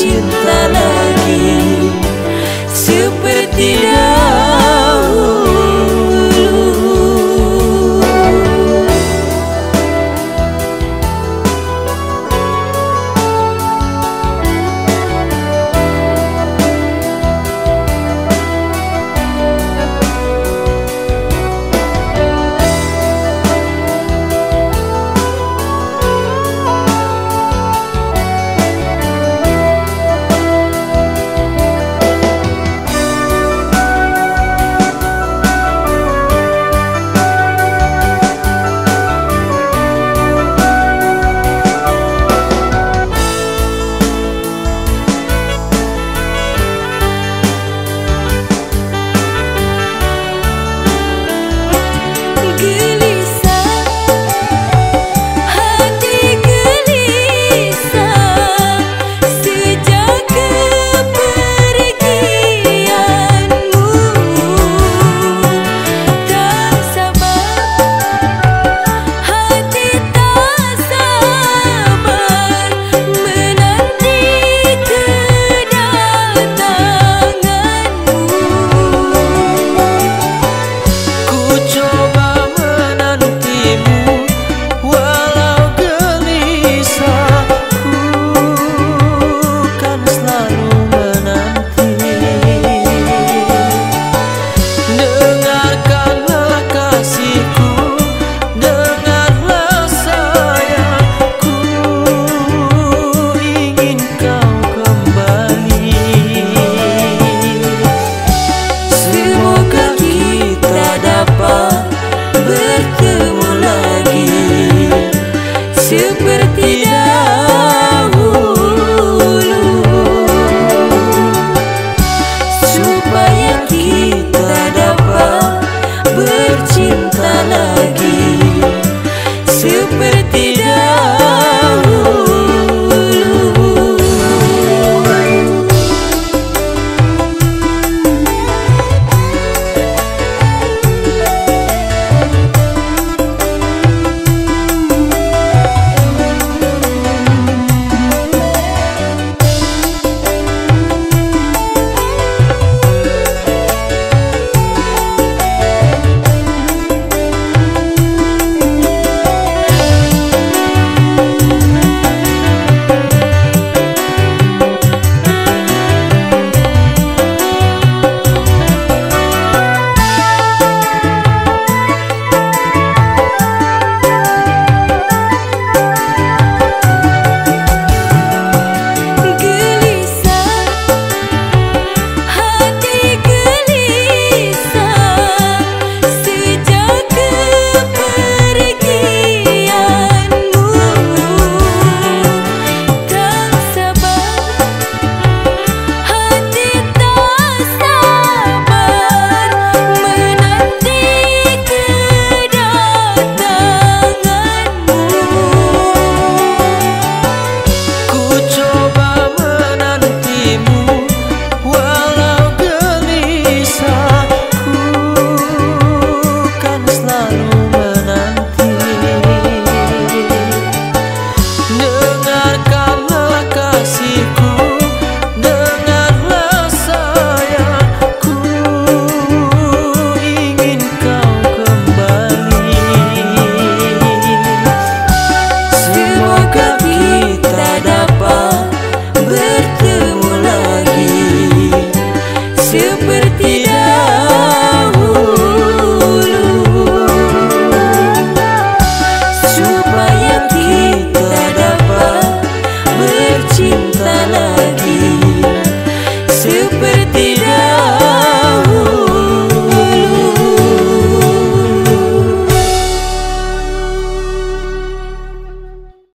cinta lagi. Seperti